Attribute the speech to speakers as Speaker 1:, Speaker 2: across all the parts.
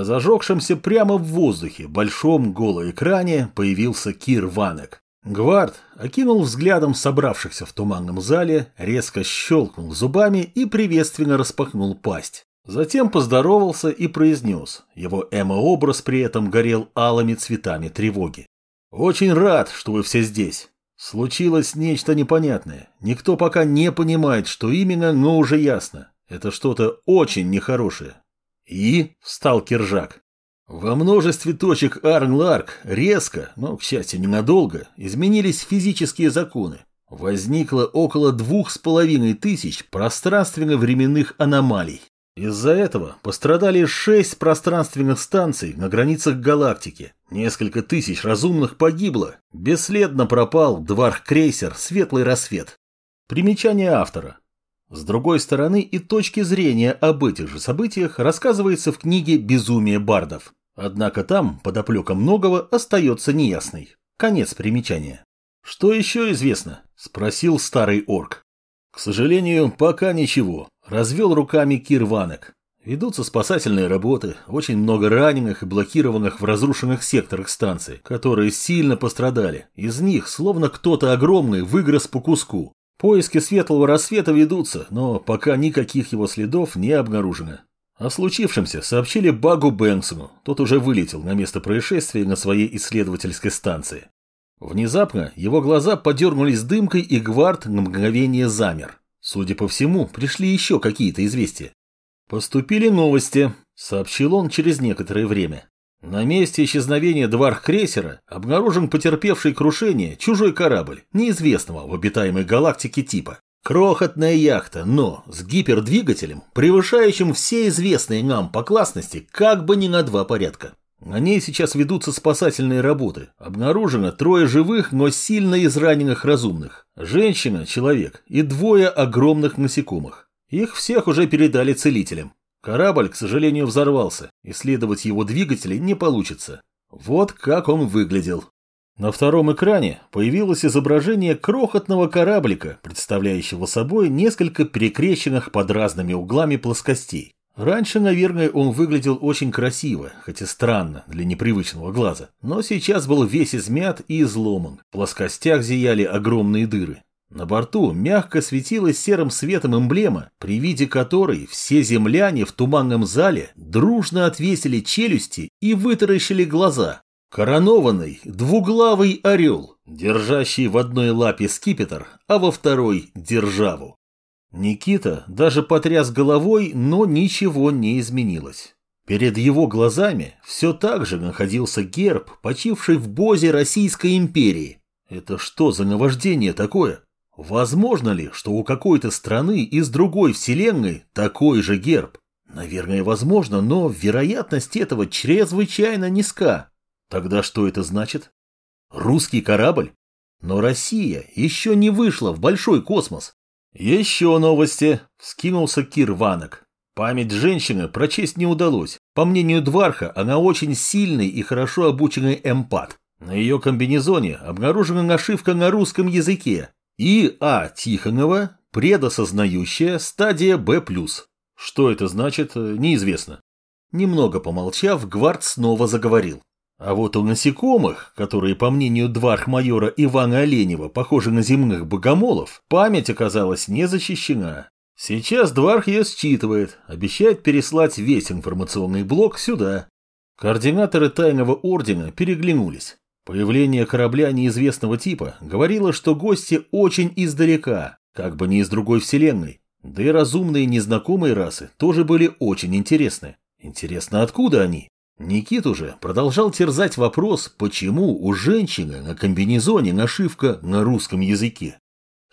Speaker 1: На зажегшемся прямо в воздухе большом голоэкране появился Кир Ванек. Гвард окинул взглядом собравшихся в туманном зале, резко щелкнул зубами и приветственно распахнул пасть. Затем поздоровался и произнес. Его эмо-образ при этом горел алыми цветами тревоги. «Очень рад, что вы все здесь. Случилось нечто непонятное. Никто пока не понимает, что именно, но уже ясно. Это что-то очень нехорошее». «И?» – встал Киржак. Во множестве точек Арнларк резко, но, к счастью, ненадолго, изменились физические законы. Возникло около двух с половиной тысяч пространственно-временных аномалий. Из-за этого пострадали шесть пространственных станций на границах галактики. Несколько тысяч разумных погибло. Бесследно пропал дварх-крейсер «Светлый рассвет». Примечание автора. С другой стороны, и точки зрения об этих же событиях рассказывается в книге «Безумие бардов». Однако там подоплека многого остается неясной. Конец примечания. «Что еще известно?» – спросил старый орк. «К сожалению, пока ничего», – развел руками Кир Ванек. Ведутся спасательные работы, очень много раненых и блокированных в разрушенных секторах станции, которые сильно пострадали. Из них словно кто-то огромный выгрыз по куску. Поиски светлого рассвета ведутся, но пока никаких его следов не обнаружено. О случившемся сообщили Багу Бэнксону, тот уже вылетел на место происшествия на своей исследовательской станции. Внезапно его глаза подернулись дымкой, и Гвард на мгновение замер. Судя по всему, пришли еще какие-то известия. «Поступили новости», — сообщил он через некоторое время. На месте исчезновения дварх-крейсера обнаружен потерпевший крушение чужой корабль, неизвестного в обитаемой галактике типа. Крохотная яхта, но с гипердвигателем, превышающим все известные нам по классности как бы не на два порядка. На ней сейчас ведутся спасательные работы. Обнаружено трое живых, но сильно израненных разумных. Женщина, человек и двое огромных насекомых. Их всех уже передали целителям. Корабль, к сожалению, взорвался. Исследовать его двигатели не получится. Вот как он выглядел. На втором экране появилось изображение крохотного кораблика, представляющего собой несколько перекрещенных под разными углами плоскостей. Раньше, наверное, он выглядел очень красиво, хотя странно для непривычного глаза, но сейчас был весь измят и изломан. В плоскостях зияли огромные дыры. На борту мягко светилась серым светом эмблема, при виде которой все земляне в туманном зале дружно отвесили челюсти и вытаращили глаза, Коронованный двуглавый орел, держащий в одной лапе скипетр, а во второй – державу. Никита даже потряс головой, но ничего не изменилось. Перед его глазами все так же находился герб, почивший в бозе Российской империи. Это что за наваждение такое? Возможно ли, что у какой-то страны из другой вселенной такой же герб? Наверное, возможно, но вероятность этого чрезвычайно низка. Тогда что это значит? Русский корабль? Но Россия еще не вышла в большой космос. Еще новости, вскинулся Кир Ванок. Память женщины прочесть не удалось. По мнению Дварха, она очень сильный и хорошо обученный эмпат. На ее комбинезоне обнаружена нашивка на русском языке. И А. Тихонова, предосознающая стадия Б+. Что это значит, неизвестно. Немного помолчав, Гвард снова заговорил. А вот у насекомых, которые, по мнению дварх-майора Ивана Оленева, похожи на земных богомолов, память оказалась не защищена. Сейчас Дварх ее считывает, обещает переслать весь информационный блок сюда. Координаторы Тайного Ордена переглянулись. Появление корабля неизвестного типа говорило, что гости очень издалека, как бы не из другой вселенной. Да и разумные незнакомые расы тоже были очень интересны. Интересно, откуда они? Никит уже продолжал терзать вопрос, почему у женщины на комбинезоне нашивка на русском языке.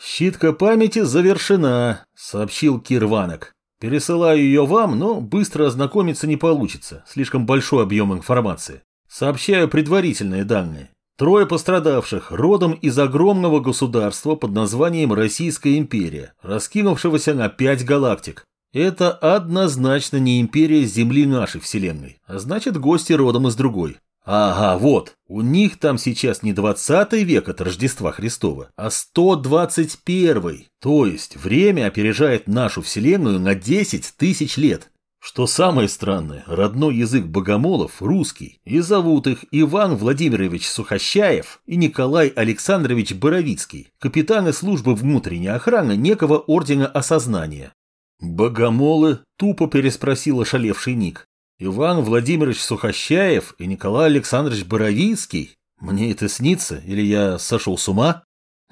Speaker 1: «Щитка памяти завершена», — сообщил Кирванок. «Пересылаю ее вам, но быстро ознакомиться не получится, слишком большой объем информации. Сообщаю предварительные данные. Трое пострадавших родом из огромного государства под названием Российская империя, раскинувшегося на пять галактик. Это однозначно не империя Земли нашей Вселенной, а значит гости родом из другой. Ага, вот, у них там сейчас не 20 век от Рождества Христова, а 121. То есть время опережает нашу Вселенную на 10 тысяч лет. Что самое странное, родной язык богомолов – русский, и зовут их Иван Владимирович Сухощаев и Николай Александрович Боровицкий, капитаны службы внутренней охраны некого ордена осознания. «Богомолы?» – тупо переспросил ошалевший Ник. «Иван Владимирович Сухощаев и Николай Александрович Боровицкий? Мне это снится, или я сошел с ума?»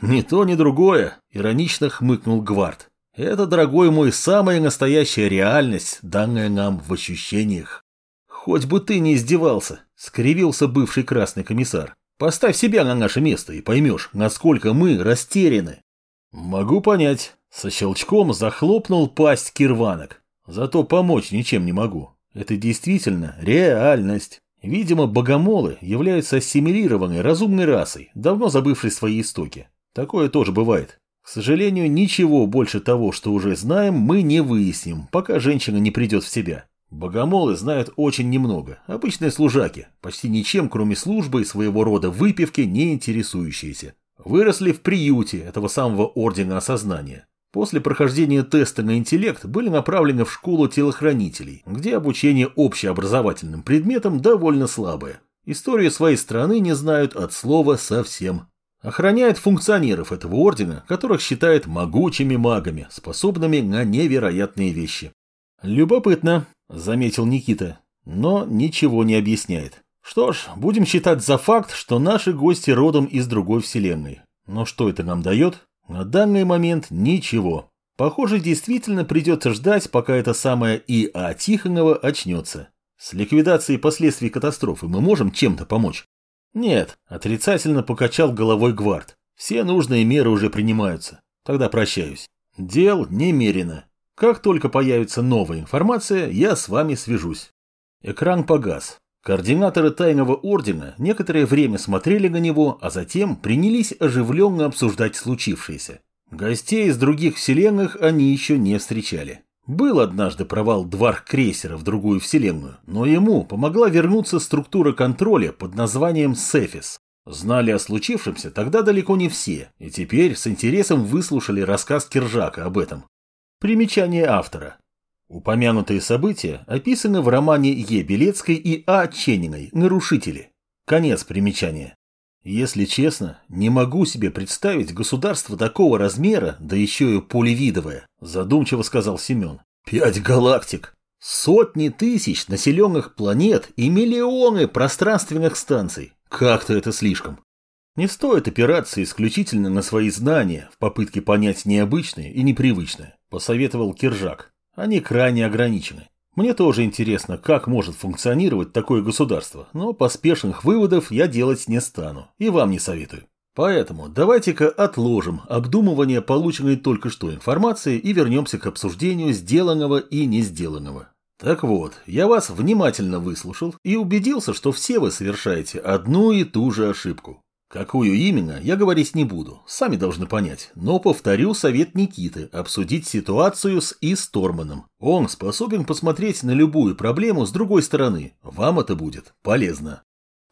Speaker 1: «Ни то, ни другое», – иронично хмыкнул Гвард. Это, дорогой мой, самая настоящая реальность, данная нам в ощущениях. Хоть бы ты не издевался, скривился бывший красный комиссар. Поставь себя на наше место и поймешь, насколько мы растеряны. Могу понять. Со щелчком захлопнул пасть кирванок. Зато помочь ничем не могу. Это действительно реальность. Видимо, богомолы являются ассимилированной разумной расой, давно забывшей свои истоки. Такое тоже бывает. К сожалению, ничего больше того, что уже знаем, мы не выясним, пока женщина не придет в себя. Богомолы знают очень немного, обычные служаки, почти ничем, кроме службы и своего рода выпивки, не интересующиеся. Выросли в приюте этого самого ордена осознания. После прохождения теста на интеллект были направлены в школу телохранителей, где обучение общеобразовательным предметам довольно слабое. Историю своей страны не знают от слова совсем. Охраняет функционеров этого ордена, которых считает могучими магами, способными на невероятные вещи. «Любопытно», — заметил Никита, но ничего не объясняет. Что ж, будем считать за факт, что наши гости родом из другой вселенной. Но что это нам дает? На данный момент ничего. Похоже, действительно придется ждать, пока эта самая И.А. Тихонова очнется. С ликвидацией последствий катастрофы мы можем чем-то помочь? Нет, отрицательно покачал головой Гвард. Все нужные меры уже принимаются. Тогда прощаюсь. Дел немерено. Как только появится новая информация, я с вами свяжусь. Экран погас. Координаторы тайного ордена некоторое время смотрели на него, а затем принялись оживленно обсуждать случившееся. Гостей из других вселенных они еще не встречали. Был однажды провал дварх-крейсера в другую вселенную, но ему помогла вернуться структура контроля под названием Сефис. Знали о случившемся тогда далеко не все, и теперь с интересом выслушали рассказ Киржака об этом. Примечание автора. Упомянутые события описаны в романе Е. Белецкой и А. Чениной «Нарушители». Конец примечания. Если честно, не могу себе представить государство такого размера, да еще и полевидовое, задумчиво сказал Семен. Пять галактик, сотни тысяч населенных планет и миллионы пространственных станций. Как-то это слишком. Не стоит опираться исключительно на свои знания в попытке понять необычное и непривычное, посоветовал Киржак. Они крайне ограничены. Мне тоже интересно, как может функционировать такое государство, но поспешных выводов я делать не стану, и вам не советую. Поэтому давайте-ка отложим обдумывание полученной только что информации и вернемся к обсуждению сделанного и не сделанного. Так вот, я вас внимательно выслушал и убедился, что все вы совершаете одну и ту же ошибку. Какую именно, я говорить не буду, сами должны понять, но повторю совет Никиты обсудить ситуацию с Исторманом. Он способен посмотреть на любую проблему с другой стороны, вам это будет полезно.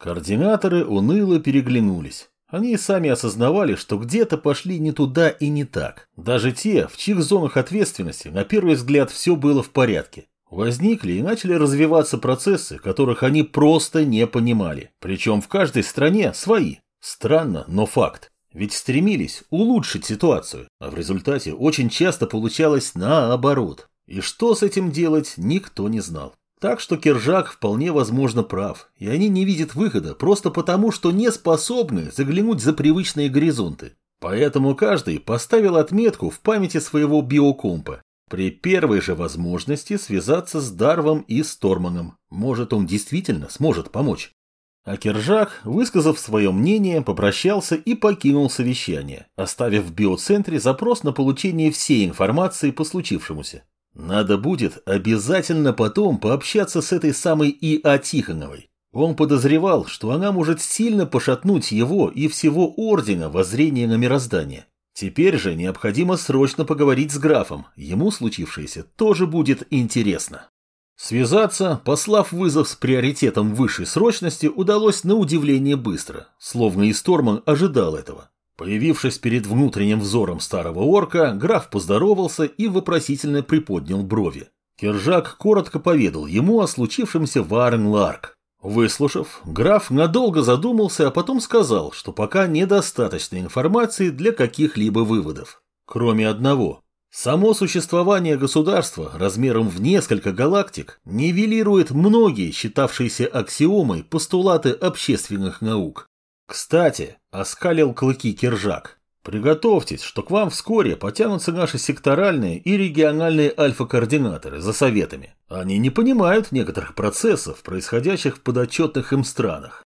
Speaker 1: Координаторы уныло переглянулись. Они сами осознавали, что где-то пошли не туда и не так. Даже те, в чьих зонах ответственности, на первый взгляд, все было в порядке. Возникли и начали развиваться процессы, которых они просто не понимали. Причем в каждой стране свои. Странно, но факт. Ведь стремились улучшить ситуацию, а в результате очень часто получалось наоборот. И что с этим делать, никто не знал. Так что Кержак вполне возможно прав, и они не видят выхода просто потому, что не способны заглянуть за привычные горизонты. Поэтому каждый поставил отметку в памяти своего биокомпа. При первой же возможности связаться с Дарвом и Сторманом. Может, он действительно сможет помочь. А Киржак, высказав свое мнение, попрощался и покинул совещание, оставив в биоцентре запрос на получение всей информации по случившемуся. Надо будет обязательно потом пообщаться с этой самой И.А. Тихоновой. Он подозревал, что она может сильно пошатнуть его и всего Ордена воззрение на мироздание. Теперь же необходимо срочно поговорить с графом, ему случившееся тоже будет интересно. Связаться, послав вызов с приоритетом высшей срочности, удалось на удивление быстро, словно и Сторман ожидал этого. Появившись перед внутренним взором старого орка, граф поздоровался и вопросительно приподнял брови. Кержак коротко поведал ему о случившемся в Арн-Ларк. Выслушав, граф надолго задумался, а потом сказал, что пока недостаточно информации для каких-либо выводов. Кроме одного. Само существование государства размером в несколько галактик нивелирует многие считавшиеся аксиомой постулаты общественных наук. Кстати, оскалил клыки Киржак. Приготовьтесь, что к вам вскоре потянутся наши секторальные и региональные альфа-координаторы за советами. Они не понимают некоторых процессов, происходящих в подотчетных им странах.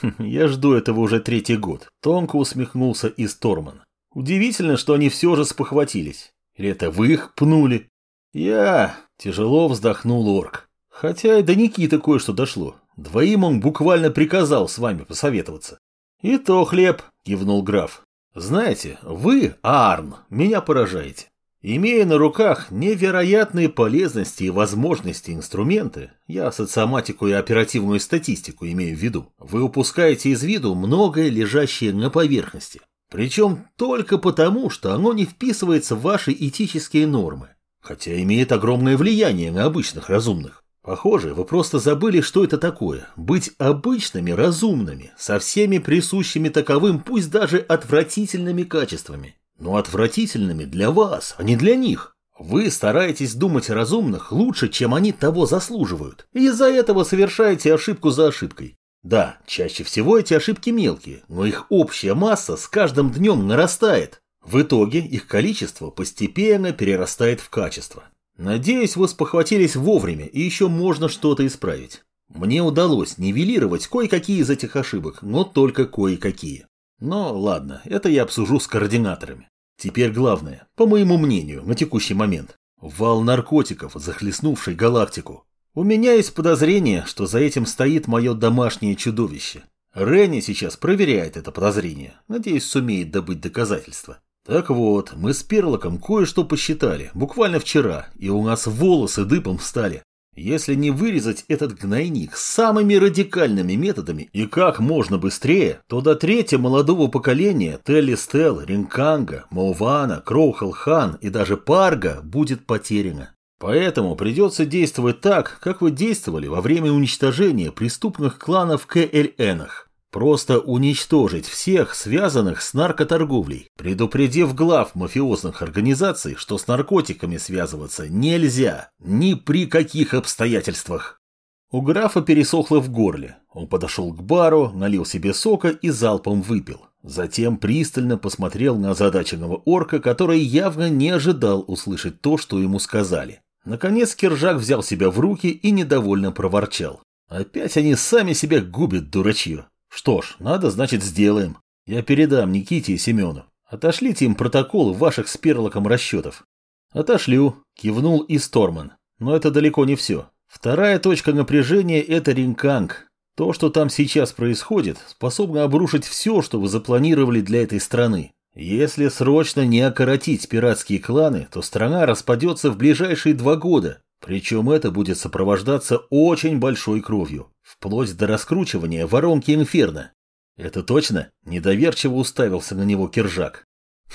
Speaker 1: Хм, я жду этого уже третий год. Тонко усмехнулся и Сторман. Удивительно, что они все же спохватились. Или это вы их пнули? Я... Тяжело вздохнул орк. Хотя и до Никиты кое-что дошло. Двоим он буквально приказал с вами посоветоваться. И то хлеб, кивнул граф. Знаете, вы, Арн, меня поражаете. Имея на руках невероятные полезности и возможности инструменты, я социоматику и оперативную статистику имею в виду, вы упускаете из виду многое, лежащее на поверхности. Причем только потому, что оно не вписывается в ваши этические нормы, хотя имеет огромное влияние на обычных разумных. Похоже, вы просто забыли, что это такое – быть обычными разумными, со всеми присущими таковым, пусть даже отвратительными качествами. Но отвратительными для вас, а не для них. Вы стараетесь думать о разумных лучше, чем они того заслуживают, и из-за этого совершаете ошибку за ошибкой. Да, чаще всего эти ошибки мелкие, но их общая масса с каждым днем нарастает. В итоге их количество постепенно перерастает в качество. Надеюсь, вы спохватились вовремя и еще можно что-то исправить. Мне удалось нивелировать кое-какие из этих ошибок, но только кое-какие. Но ладно, это я обсужу с координаторами. Теперь главное, по моему мнению, на текущий момент. Вал наркотиков, захлестнувший галактику. У меня есть подозрение, что за этим стоит мое домашнее чудовище. Ренни сейчас проверяет это подозрение. Надеюсь, сумеет добыть доказательства. Так вот, мы с Перлоком кое-что посчитали, буквально вчера, и у нас волосы дыбом встали. Если не вырезать этот гнойник самыми радикальными методами и как можно быстрее, то до третьего молодого поколения Телли-Стел, Ринканга, Маувана, Кроухал-Хан и даже Парга будет потеряно. Поэтому придется действовать так, как вы действовали во время уничтожения преступных кланов КЛНах. Просто уничтожить всех, связанных с наркоторговлей, предупредив глав мафиозных организаций, что с наркотиками связываться нельзя, ни при каких обстоятельствах. У графа пересохло в горле. Он подошел к бару, налил себе сока и залпом выпил. Затем пристально посмотрел на озадаченного орка, который явно не ожидал услышать то, что ему сказали. Наконец Киржак взял себя в руки и недовольно проворчал. Опять они сами себя губят, дурачье. Что ж, надо, значит, сделаем. Я передам Никите и Семену. Отошлите им протокол ваших с перлоком расчетов. Отошлю, кивнул и Сторман. Но это далеко не все. Вторая точка напряжения – это Ринканг. То, что там сейчас происходит, способно обрушить все, что вы запланировали для этой страны. Если срочно не окоротить пиратские кланы, то страна распадется в ближайшие два года, причем это будет сопровождаться очень большой кровью, вплоть до раскручивания воронки инферно. Это точно? Недоверчиво уставился на него Киржак.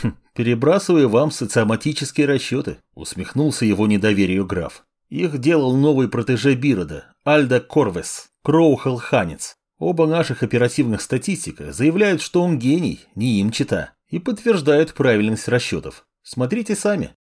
Speaker 1: Хм, перебрасываю вам социоматические расчеты, усмехнулся его недоверию граф. Их делал новый протеже Бирода, Альда Корвес, Кроухал Ханец. Оба наших оперативных статистика заявляют, что он гений, не им чита и подтверждают правильность расчетов. Смотрите сами.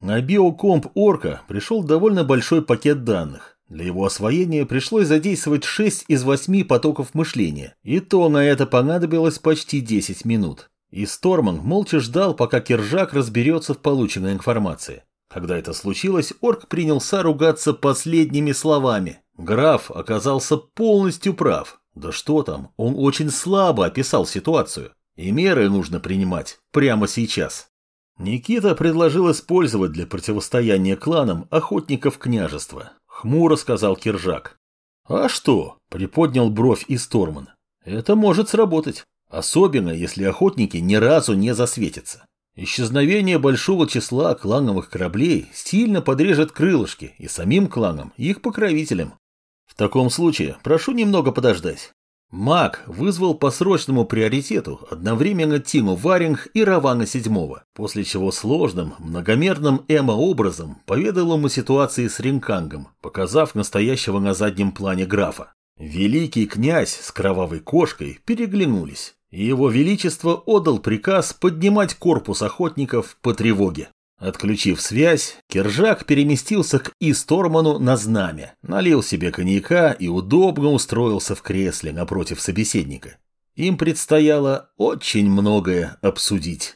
Speaker 1: На биокомп Орка пришел довольно большой пакет данных. Для его освоения пришлось задействовать 6 из 8 потоков мышления, и то на это понадобилось почти 10 минут. И Сторман молча ждал, пока Киржак разберется в полученной информации. Когда это случилось, Орк принялся ругаться последними словами. Граф оказался полностью прав. Да что там, он очень слабо описал ситуацию. И меры нужно принимать прямо сейчас. Никита предложил использовать для противостояния кланам охотников княжества. Хмуро сказал Киржак. А что? Приподнял бровь и Сторман. Это может сработать. Особенно, если охотники ни разу не засветятся. Исчезновение большого числа клановых кораблей сильно подрежет крылышки и самим кланам, их покровителям. В таком случае прошу немного подождать. Маг вызвал по срочному приоритету одновременно Тиму Варинг и Равана Седьмого, после чего сложным, многомерным эмо-образом поведал ему ситуации с Ринкангом, показав настоящего на заднем плане графа. Великий князь с кровавой кошкой переглянулись, и его величество отдал приказ поднимать корпус охотников по тревоге. Отключив связь, Кержак переместился к Исторману на знамя, налил себе коньяка и удобно устроился в кресле напротив собеседника. Им предстояло очень многое обсудить.